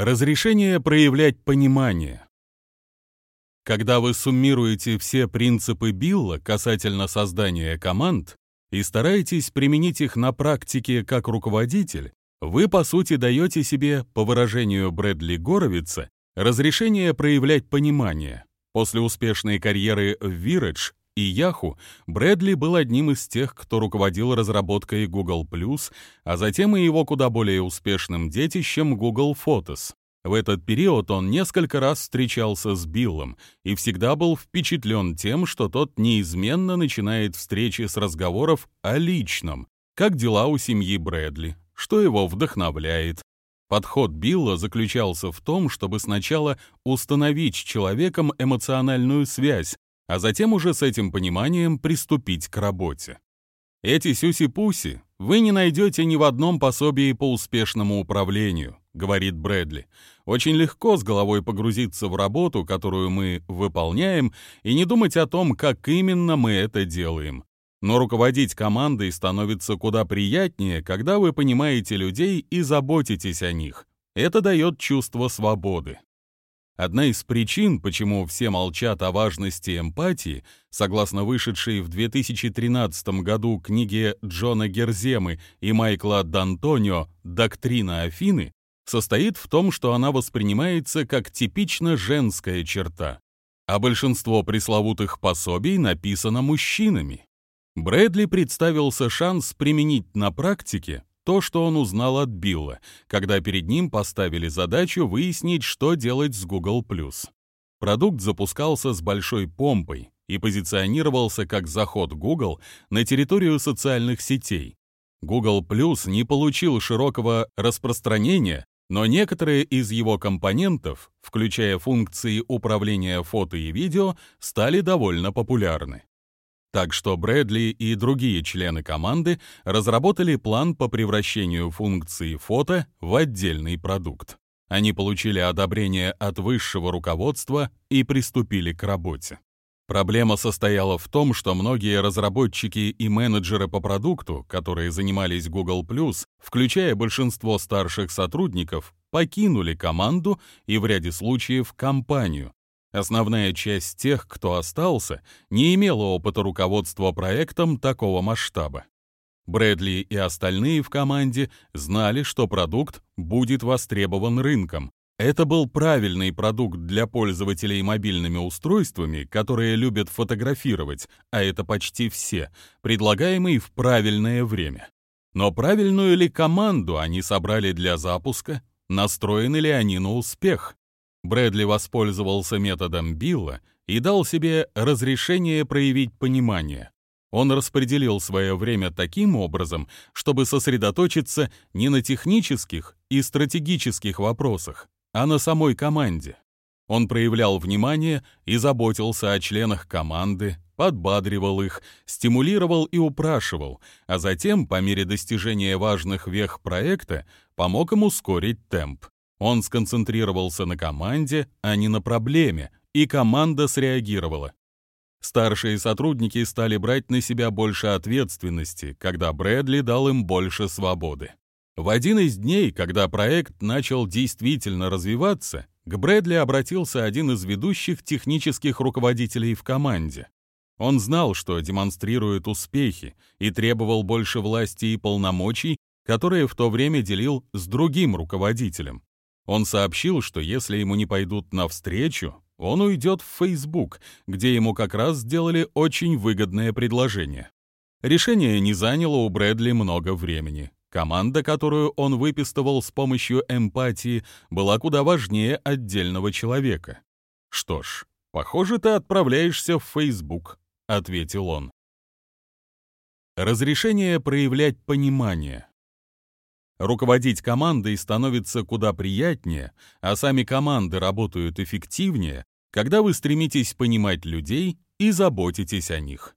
Разрешение проявлять понимание. Когда вы суммируете все принципы Билла касательно создания команд и стараетесь применить их на практике как руководитель, вы, по сути, даете себе, по выражению Брэдли Горовица, разрешение проявлять понимание. После успешной карьеры в Virage и Yahoo Брэдли был одним из тех, кто руководил разработкой Google+, а затем и его куда более успешным детищем Google Photos. В этот период он несколько раз встречался с Биллом и всегда был впечатлен тем, что тот неизменно начинает встречи с разговоров о личном, как дела у семьи Брэдли, что его вдохновляет. Подход Билла заключался в том, чтобы сначала установить с человеком эмоциональную связь, а затем уже с этим пониманием приступить к работе. Эти сюси-пуси вы не найдете ни в одном пособии по успешному управлению, говорит Брэдли. Очень легко с головой погрузиться в работу, которую мы выполняем, и не думать о том, как именно мы это делаем. Но руководить командой становится куда приятнее, когда вы понимаете людей и заботитесь о них. Это дает чувство свободы. Одна из причин, почему все молчат о важности эмпатии, согласно вышедшей в 2013 году книге Джона Герземы и Майкла Д'Антонио «Доктрина Афины», состоит в том, что она воспринимается как типично женская черта, а большинство пресловутых пособий написано мужчинами. Брэдли представился шанс применить на практике то, что он узнал от Билла, когда перед ним поставили задачу выяснить, что делать с Google+. Продукт запускался с большой помпой и позиционировался как заход Google на территорию социальных сетей. Google Plus не получил широкого распространения, но некоторые из его компонентов, включая функции управления фото и видео, стали довольно популярны. Так что Брэдли и другие члены команды разработали план по превращению функции фото в отдельный продукт. Они получили одобрение от высшего руководства и приступили к работе. Проблема состояла в том, что многие разработчики и менеджеры по продукту, которые занимались Google+, включая большинство старших сотрудников, покинули команду и в ряде случаев компанию, Основная часть тех, кто остался, не имела опыта руководства проектом такого масштаба. Брэдли и остальные в команде знали, что продукт будет востребован рынком. Это был правильный продукт для пользователей мобильными устройствами, которые любят фотографировать, а это почти все, предлагаемый в правильное время. Но правильную ли команду они собрали для запуска? Настроены ли они на успех? Брэдли воспользовался методом Билла и дал себе разрешение проявить понимание. Он распределил свое время таким образом, чтобы сосредоточиться не на технических и стратегических вопросах, а на самой команде. Он проявлял внимание и заботился о членах команды, подбадривал их, стимулировал и упрашивал, а затем, по мере достижения важных вех проекта, помог им ускорить темп. Он сконцентрировался на команде, а не на проблеме, и команда среагировала. Старшие сотрудники стали брать на себя больше ответственности, когда Брэдли дал им больше свободы. В один из дней, когда проект начал действительно развиваться, к Брэдли обратился один из ведущих технических руководителей в команде. Он знал, что демонстрирует успехи, и требовал больше власти и полномочий, которые в то время делил с другим руководителем. Он сообщил, что если ему не пойдут навстречу, он уйдет в Facebook, где ему как раз сделали очень выгодное предложение. Решение не заняло у Брэдли много времени. Команда, которую он выпистывал с помощью эмпатии, была куда важнее отдельного человека. «Что ж, похоже, ты отправляешься в Facebook», — ответил он. Разрешение проявлять понимание. Руководить командой становится куда приятнее, а сами команды работают эффективнее, когда вы стремитесь понимать людей и заботитесь о них.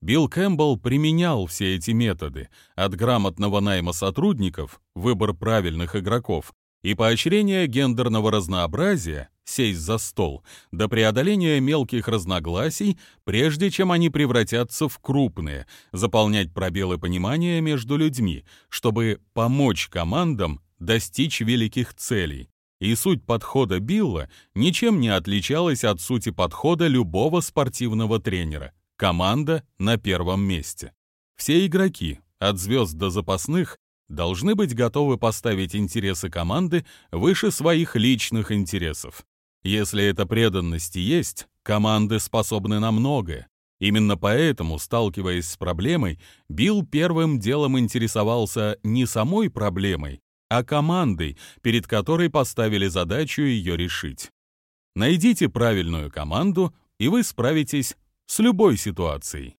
Билл Кэмпбелл применял все эти методы, от грамотного найма сотрудников, выбор правильных игроков, и поощрения гендерного разнообразия, сесть за стол, до преодоления мелких разногласий, прежде чем они превратятся в крупные, заполнять пробелы понимания между людьми, чтобы помочь командам достичь великих целей. и суть подхода Билла ничем не отличалась от сути подхода любого спортивного тренера. Команда на первом месте. Все игроки, от звезд до запасных, должны быть готовы поставить интересы команды выше своих личных интересов. Если эта преданность есть, команды способны на многое. Именно поэтому, сталкиваясь с проблемой, Билл первым делом интересовался не самой проблемой, а командой, перед которой поставили задачу ее решить. Найдите правильную команду, и вы справитесь с любой ситуацией.